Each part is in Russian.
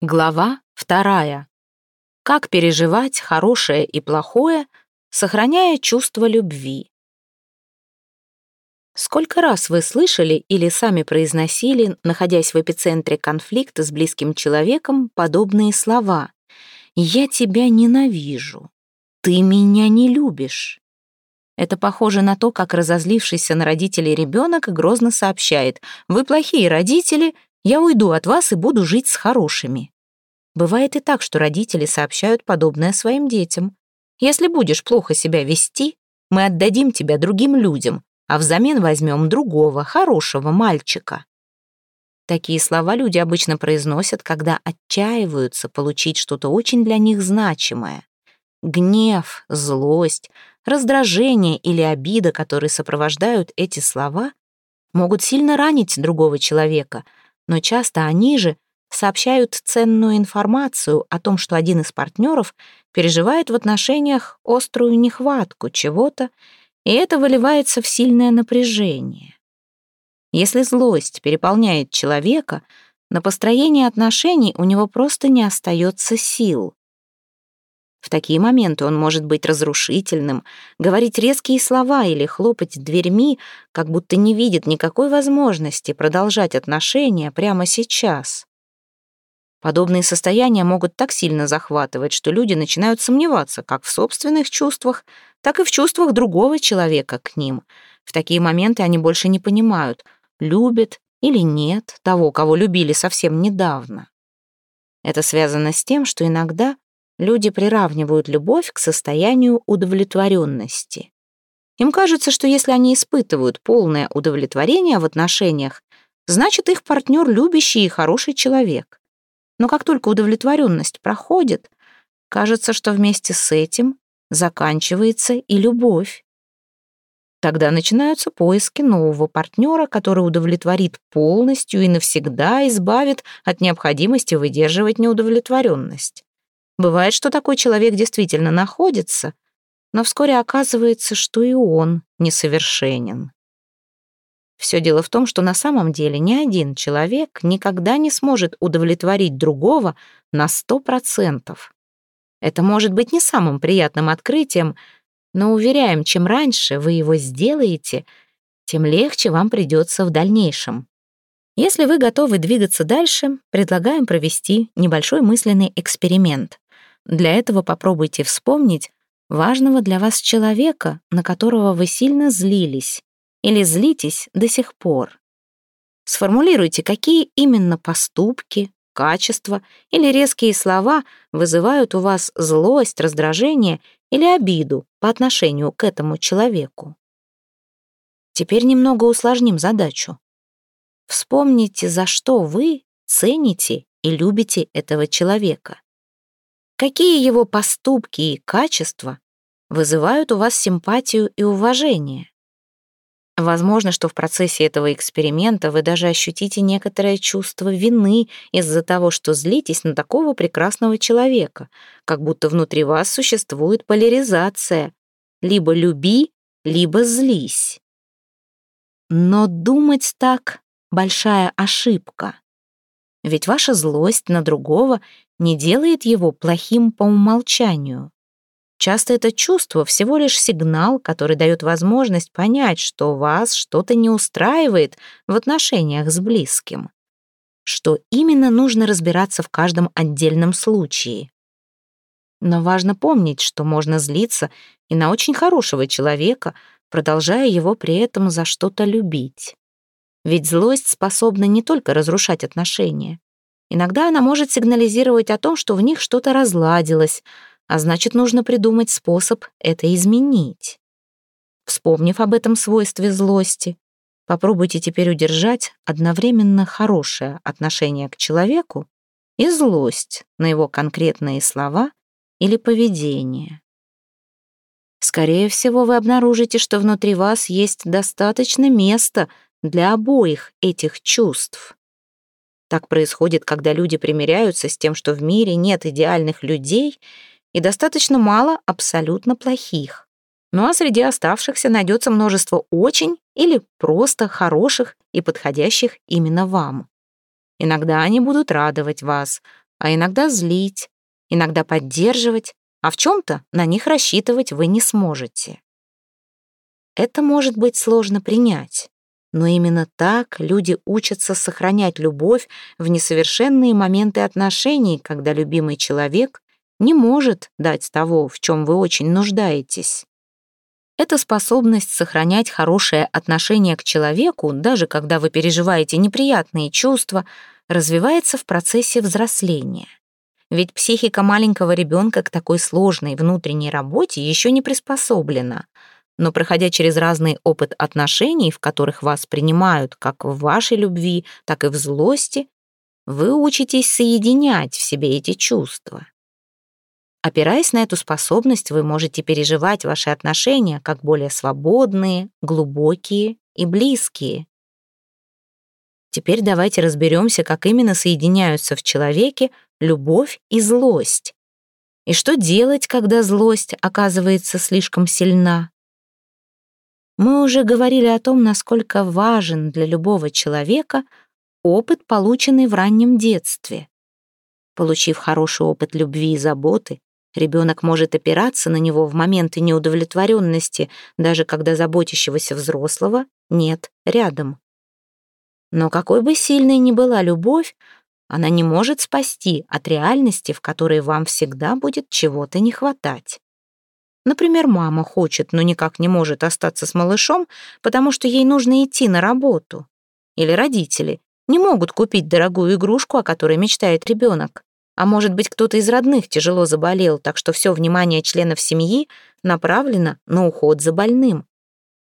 Глава вторая. Как переживать хорошее и плохое, сохраняя чувство любви. Сколько раз вы слышали или сами произносили, находясь в эпицентре конфликта с близким человеком, подобные слова «Я тебя ненавижу», «Ты меня не любишь». Это похоже на то, как разозлившийся на родителей ребенок грозно сообщает «Вы плохие родители, я уйду от вас и буду жить с хорошими. Бывает и так, что родители сообщают подобное своим детям. Если будешь плохо себя вести, мы отдадим тебя другим людям, а взамен возьмем другого, хорошего мальчика. Такие слова люди обычно произносят, когда отчаиваются получить что-то очень для них значимое. Гнев, злость, раздражение или обида, которые сопровождают эти слова, могут сильно ранить другого человека — но часто они же сообщают ценную информацию о том, что один из партнеров переживает в отношениях острую нехватку чего-то, и это выливается в сильное напряжение. Если злость переполняет человека, на построение отношений у него просто не остается сил. В такие моменты он может быть разрушительным, говорить резкие слова или хлопать дверьми, как будто не видит никакой возможности продолжать отношения прямо сейчас. Подобные состояния могут так сильно захватывать, что люди начинают сомневаться как в собственных чувствах, так и в чувствах другого человека к ним. В такие моменты они больше не понимают, любят или нет того, кого любили совсем недавно. Это связано с тем, что иногда люди приравнивают любовь к состоянию удовлетворенности. Им кажется, что если они испытывают полное удовлетворение в отношениях, значит их партнер любящий и хороший человек. Но как только удовлетворенность проходит, кажется, что вместе с этим заканчивается и любовь. Тогда начинаются поиски нового партнера, который удовлетворит полностью и навсегда избавит от необходимости выдерживать неудовлетворенность. Бывает, что такой человек действительно находится, но вскоре оказывается, что и он несовершенен. Все дело в том, что на самом деле ни один человек никогда не сможет удовлетворить другого на сто процентов. Это может быть не самым приятным открытием, но уверяем, чем раньше вы его сделаете, тем легче вам придется в дальнейшем. Если вы готовы двигаться дальше, предлагаем провести небольшой мысленный эксперимент. Для этого попробуйте вспомнить важного для вас человека, на которого вы сильно злились или злитесь до сих пор. Сформулируйте, какие именно поступки, качества или резкие слова вызывают у вас злость, раздражение или обиду по отношению к этому человеку. Теперь немного усложним задачу. Вспомните, за что вы цените и любите этого человека. Какие его поступки и качества вызывают у вас симпатию и уважение? Возможно, что в процессе этого эксперимента вы даже ощутите некоторое чувство вины из-за того, что злитесь на такого прекрасного человека, как будто внутри вас существует поляризация. Либо люби, либо злись. Но думать так — большая ошибка. Ведь ваша злость на другого не делает его плохим по умолчанию. Часто это чувство всего лишь сигнал, который дает возможность понять, что вас что-то не устраивает в отношениях с близким. Что именно нужно разбираться в каждом отдельном случае. Но важно помнить, что можно злиться и на очень хорошего человека, продолжая его при этом за что-то любить. Ведь злость способна не только разрушать отношения. Иногда она может сигнализировать о том, что в них что-то разладилось, а значит, нужно придумать способ это изменить. Вспомнив об этом свойстве злости, попробуйте теперь удержать одновременно хорошее отношение к человеку и злость на его конкретные слова или поведение. Скорее всего, вы обнаружите, что внутри вас есть достаточно места для обоих этих чувств. Так происходит, когда люди примиряются с тем, что в мире нет идеальных людей и достаточно мало абсолютно плохих. Ну а среди оставшихся найдется множество очень или просто хороших и подходящих именно вам. Иногда они будут радовать вас, а иногда злить, иногда поддерживать, а в чем-то на них рассчитывать вы не сможете. Это может быть сложно принять, но именно так люди учатся сохранять любовь в несовершенные моменты отношений, когда любимый человек не может дать того, в чем вы очень нуждаетесь. Эта способность сохранять хорошее отношение к человеку, даже когда вы переживаете неприятные чувства, развивается в процессе взросления. Ведь психика маленького ребенка к такой сложной внутренней работе еще не приспособлена — но проходя через разный опыт отношений, в которых вас принимают как в вашей любви, так и в злости, вы учитесь соединять в себе эти чувства. Опираясь на эту способность, вы можете переживать ваши отношения как более свободные, глубокие и близкие. Теперь давайте разберемся, как именно соединяются в человеке любовь и злость. И что делать, когда злость оказывается слишком сильна? Мы уже говорили о том, насколько важен для любого человека опыт, полученный в раннем детстве. Получив хороший опыт любви и заботы, ребенок может опираться на него в моменты неудовлетворенности, даже когда заботящегося взрослого нет рядом. Но какой бы сильной ни была любовь, она не может спасти от реальности, в которой вам всегда будет чего-то не хватать. Например, мама хочет, но никак не может остаться с малышом, потому что ей нужно идти на работу. Или родители не могут купить дорогую игрушку, о которой мечтает ребенок. А может быть, кто-то из родных тяжело заболел, так что все внимание членов семьи направлено на уход за больным.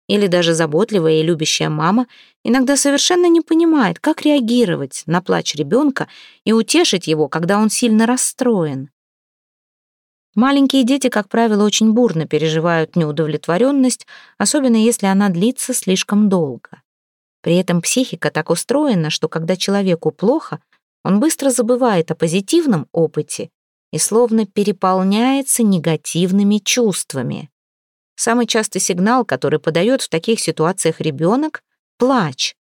Или даже заботливая и любящая мама иногда совершенно не понимает, как реагировать на плач ребенка и утешить его, когда он сильно расстроен. Маленькие дети, как правило, очень бурно переживают неудовлетворенность, особенно если она длится слишком долго. При этом психика так устроена, что когда человеку плохо, он быстро забывает о позитивном опыте и словно переполняется негативными чувствами. Самый частый сигнал, который подает в таких ситуациях ребенок — плач.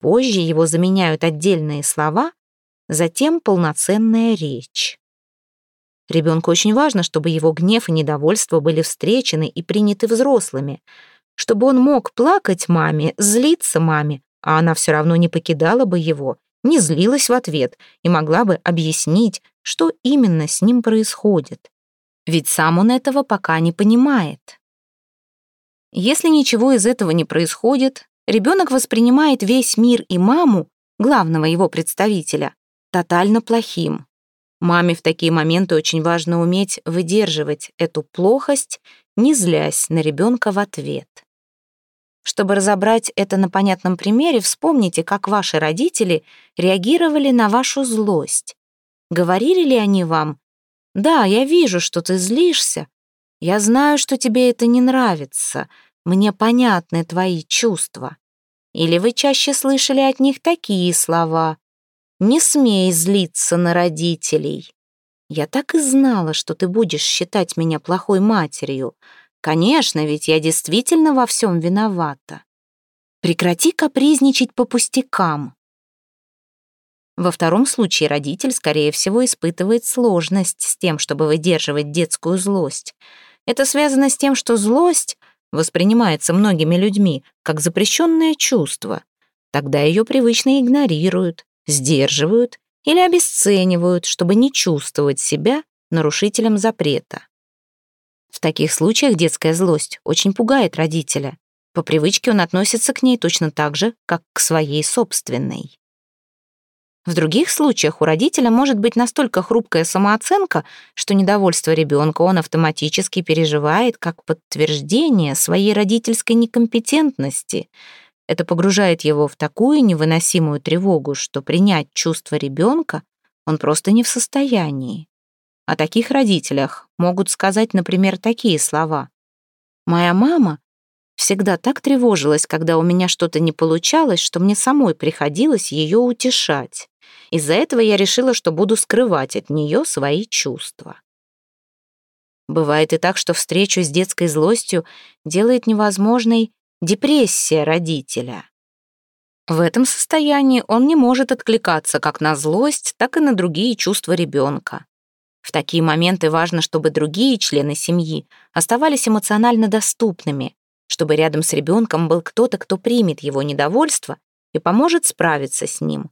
Позже его заменяют отдельные слова, затем полноценная речь. Ребенку очень важно, чтобы его гнев и недовольство были встречены и приняты взрослыми, чтобы он мог плакать маме, злиться маме, а она все равно не покидала бы его, не злилась в ответ и могла бы объяснить, что именно с ним происходит. Ведь сам он этого пока не понимает. Если ничего из этого не происходит, ребенок воспринимает весь мир и маму, главного его представителя, тотально плохим. Маме в такие моменты очень важно уметь выдерживать эту плохость, не злясь на ребенка в ответ. Чтобы разобрать это на понятном примере, вспомните, как ваши родители реагировали на вашу злость. Говорили ли они вам «Да, я вижу, что ты злишься. Я знаю, что тебе это не нравится. Мне понятны твои чувства». Или вы чаще слышали от них такие слова не смей злиться на родителей. Я так и знала, что ты будешь считать меня плохой матерью. Конечно, ведь я действительно во всем виновата. Прекрати капризничать по пустякам. Во втором случае родитель, скорее всего, испытывает сложность с тем, чтобы выдерживать детскую злость. Это связано с тем, что злость воспринимается многими людьми как запрещенное чувство. Тогда ее привычно игнорируют, сдерживают или обесценивают, чтобы не чувствовать себя нарушителем запрета. В таких случаях детская злость очень пугает родителя. По привычке он относится к ней точно так же, как к своей собственной. В других случаях у родителя может быть настолько хрупкая самооценка, что недовольство ребенка он автоматически переживает как подтверждение своей родительской некомпетентности — это погружает его в такую невыносимую тревогу, что принять чувство ребенка он просто не в состоянии. О таких родителях могут сказать, например, такие слова. «Моя мама всегда так тревожилась, когда у меня что-то не получалось, что мне самой приходилось ее утешать. Из-за этого я решила, что буду скрывать от нее свои чувства». Бывает и так, что встречу с детской злостью делает невозможной депрессия родителя. В этом состоянии он не может откликаться как на злость, так и на другие чувства ребенка. В такие моменты важно, чтобы другие члены семьи оставались эмоционально доступными, чтобы рядом с ребенком был кто-то, кто примет его недовольство и поможет справиться с ним.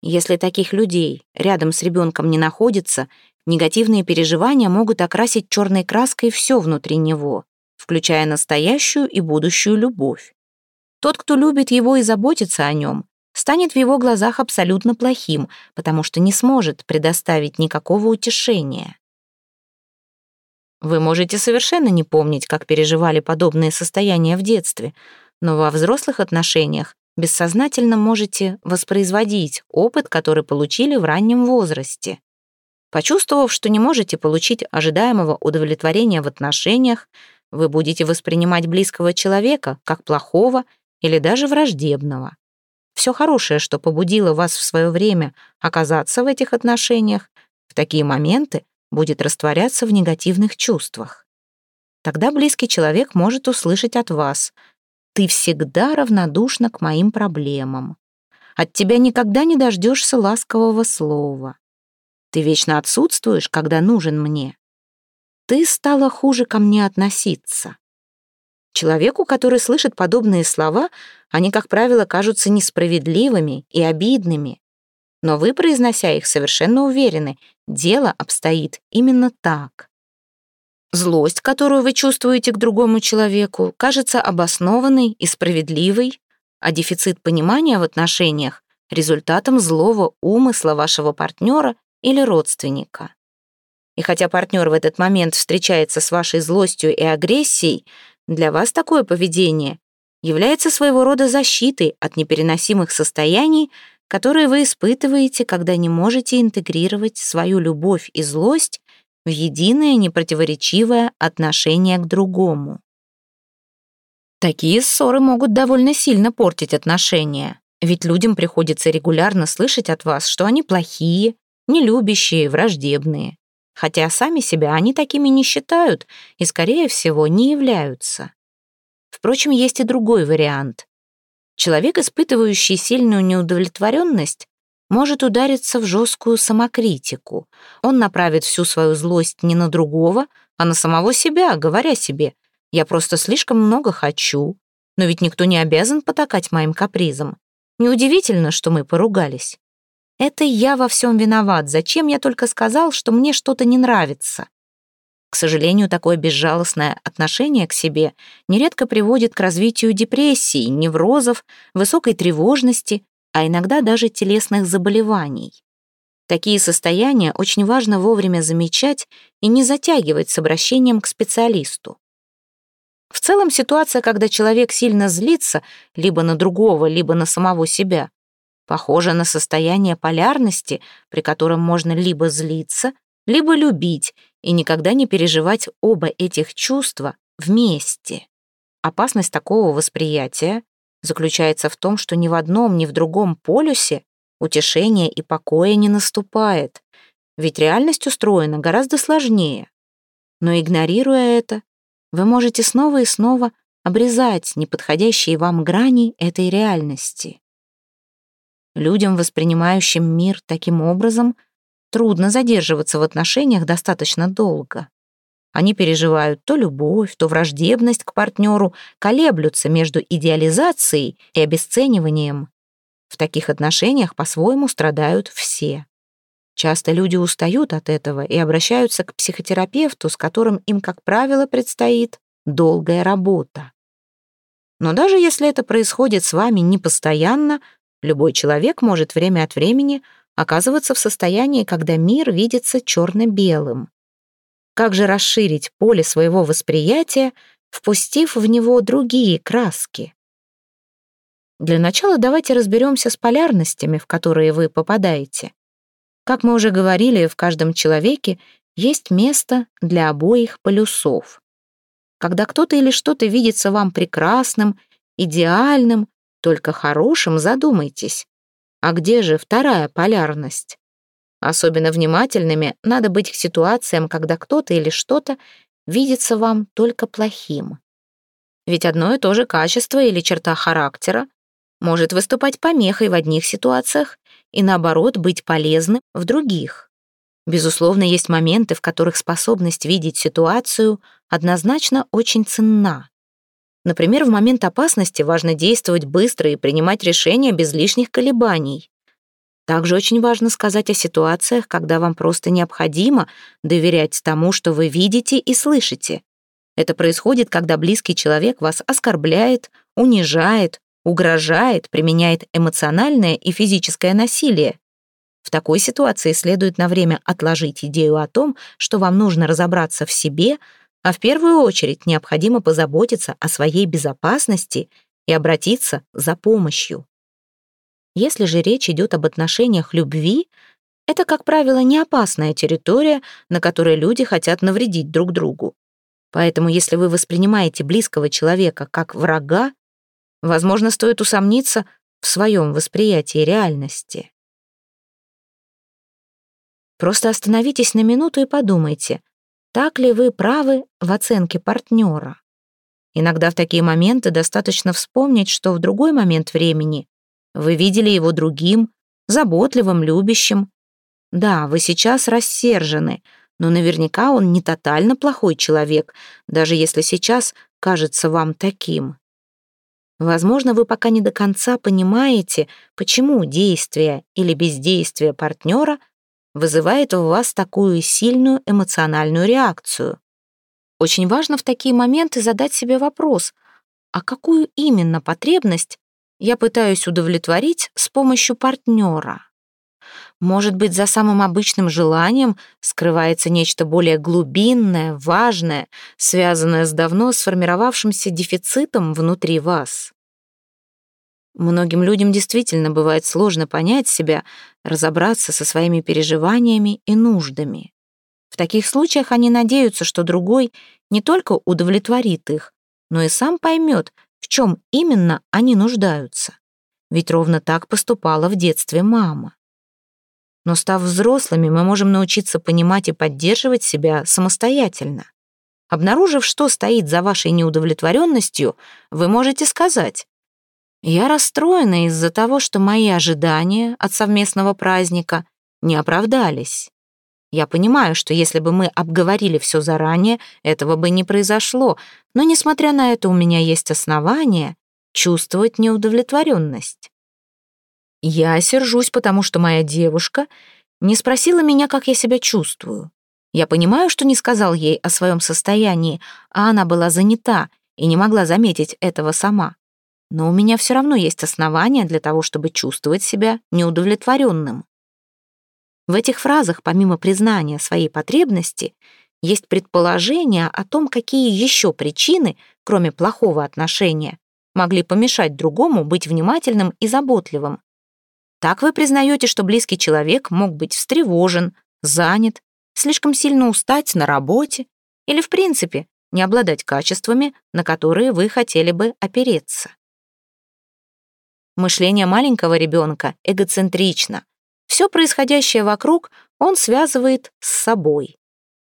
Если таких людей рядом с ребенком не находится, негативные переживания могут окрасить черной краской все внутри него, включая настоящую и будущую любовь. Тот, кто любит его и заботится о нем, станет в его глазах абсолютно плохим, потому что не сможет предоставить никакого утешения. Вы можете совершенно не помнить, как переживали подобные состояния в детстве, но во взрослых отношениях бессознательно можете воспроизводить опыт, который получили в раннем возрасте. Почувствовав, что не можете получить ожидаемого удовлетворения в отношениях, вы будете воспринимать близкого человека как плохого или даже враждебного. Все хорошее, что побудило вас в свое время оказаться в этих отношениях, в такие моменты будет растворяться в негативных чувствах. Тогда близкий человек может услышать от вас «Ты всегда равнодушна к моим проблемам. От тебя никогда не дождешься ласкового слова. Ты вечно отсутствуешь, когда нужен мне. Ты стала хуже ко мне относиться. Человеку, который слышит подобные слова, они, как правило, кажутся несправедливыми и обидными. Но вы, произнося их, совершенно уверены, дело обстоит именно так. Злость, которую вы чувствуете к другому человеку, кажется обоснованной и справедливой, а дефицит понимания в отношениях — результатом злого умысла вашего партнера или родственника. И хотя партнер в этот момент встречается с вашей злостью и агрессией, для вас такое поведение является своего рода защитой от непереносимых состояний, которые вы испытываете, когда не можете интегрировать свою любовь и злость в единое непротиворечивое отношение к другому. Такие ссоры могут довольно сильно портить отношения, ведь людям приходится регулярно слышать от вас, что они плохие, нелюбящие, враждебные хотя сами себя они такими не считают и, скорее всего, не являются. Впрочем, есть и другой вариант. Человек, испытывающий сильную неудовлетворенность, может удариться в жесткую самокритику. Он направит всю свою злость не на другого, а на самого себя, говоря себе «я просто слишком много хочу». Но ведь никто не обязан потакать моим капризам. Неудивительно, что мы поругались. Это я во всем виноват. Зачем я только сказал, что мне что-то не нравится? К сожалению, такое безжалостное отношение к себе нередко приводит к развитию депрессии, неврозов, высокой тревожности, а иногда даже телесных заболеваний. Такие состояния очень важно вовремя замечать и не затягивать с обращением к специалисту. В целом ситуация, когда человек сильно злится либо на другого, либо на самого себя, Похоже на состояние полярности, при котором можно либо злиться, либо любить и никогда не переживать оба этих чувства вместе. Опасность такого восприятия заключается в том, что ни в одном, ни в другом полюсе утешения и покоя не наступает, ведь реальность устроена гораздо сложнее. Но игнорируя это, вы можете снова и снова обрезать неподходящие вам грани этой реальности. Людям, воспринимающим мир таким образом, трудно задерживаться в отношениях достаточно долго. Они переживают то любовь, то враждебность к партнеру, колеблются между идеализацией и обесцениванием. В таких отношениях по-своему страдают все. Часто люди устают от этого и обращаются к психотерапевту, с которым им, как правило, предстоит долгая работа. Но даже если это происходит с вами не постоянно, Любой человек может время от времени оказываться в состоянии, когда мир видится черно-белым. Как же расширить поле своего восприятия, впустив в него другие краски? Для начала давайте разберемся с полярностями, в которые вы попадаете. Как мы уже говорили, в каждом человеке есть место для обоих полюсов. Когда кто-то или что-то видится вам прекрасным, идеальным, только хорошим задумайтесь. А где же вторая полярность? Особенно внимательными надо быть к ситуациям, когда кто-то или что-то видится вам только плохим. Ведь одно и то же качество или черта характера может выступать помехой в одних ситуациях и, наоборот, быть полезным в других. Безусловно, есть моменты, в которых способность видеть ситуацию однозначно очень ценна. Например, в момент опасности важно действовать быстро и принимать решения без лишних колебаний. Также очень важно сказать о ситуациях, когда вам просто необходимо доверять тому, что вы видите и слышите. Это происходит, когда близкий человек вас оскорбляет, унижает, угрожает, применяет эмоциональное и физическое насилие. В такой ситуации следует на время отложить идею о том, что вам нужно разобраться в себе, а в первую очередь необходимо позаботиться о своей безопасности и обратиться за помощью. Если же речь идет об отношениях любви, это, как правило, не опасная территория, на которой люди хотят навредить друг другу. Поэтому если вы воспринимаете близкого человека как врага, возможно, стоит усомниться в своем восприятии реальности. Просто остановитесь на минуту и подумайте, так ли вы правы в оценке партнера. Иногда в такие моменты достаточно вспомнить, что в другой момент времени вы видели его другим, заботливым, любящим. Да, вы сейчас рассержены, но наверняка он не тотально плохой человек, даже если сейчас кажется вам таким. Возможно, вы пока не до конца понимаете, почему действие или бездействие партнера вызывает у вас такую сильную эмоциональную реакцию. Очень важно в такие моменты задать себе вопрос, а какую именно потребность я пытаюсь удовлетворить с помощью партнера? Может быть, за самым обычным желанием скрывается нечто более глубинное, важное, связанное с давно сформировавшимся дефицитом внутри вас. Многим людям действительно бывает сложно понять себя, разобраться со своими переживаниями и нуждами. В таких случаях они надеются, что другой не только удовлетворит их, но и сам поймет, в чем именно они нуждаются. Ведь ровно так поступала в детстве мама. Но став взрослыми, мы можем научиться понимать и поддерживать себя самостоятельно. Обнаружив, что стоит за вашей неудовлетворенностью, вы можете сказать я расстроена из-за того, что мои ожидания от совместного праздника не оправдались. Я понимаю, что если бы мы обговорили все заранее, этого бы не произошло, но, несмотря на это, у меня есть основания чувствовать неудовлетворенность. Я сержусь, потому что моя девушка не спросила меня, как я себя чувствую. Я понимаю, что не сказал ей о своем состоянии, а она была занята и не могла заметить этого сама но у меня все равно есть основания для того, чтобы чувствовать себя неудовлетворенным. В этих фразах, помимо признания своей потребности, есть предположение о том, какие еще причины, кроме плохого отношения, могли помешать другому быть внимательным и заботливым. Так вы признаете, что близкий человек мог быть встревожен, занят, слишком сильно устать на работе или, в принципе, не обладать качествами, на которые вы хотели бы опереться. Мышление маленького ребенка эгоцентрично. Все происходящее вокруг он связывает с собой.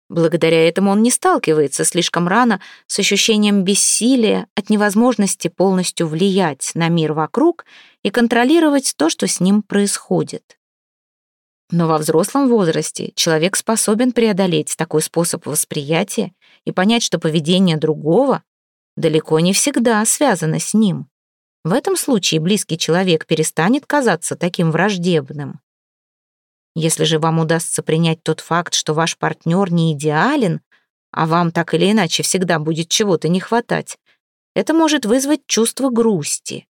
Благодаря этому он не сталкивается слишком рано с ощущением бессилия от невозможности полностью влиять на мир вокруг и контролировать то, что с ним происходит. Но во взрослом возрасте человек способен преодолеть такой способ восприятия и понять, что поведение другого далеко не всегда связано с ним. В этом случае близкий человек перестанет казаться таким враждебным. Если же вам удастся принять тот факт, что ваш партнер не идеален, а вам так или иначе всегда будет чего-то не хватать, это может вызвать чувство грусти.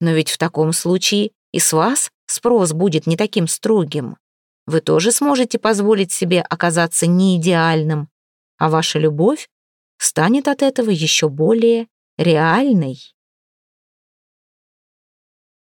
Но ведь в таком случае и с вас спрос будет не таким строгим. Вы тоже сможете позволить себе оказаться неидеальным, а ваша любовь станет от этого еще более реальной.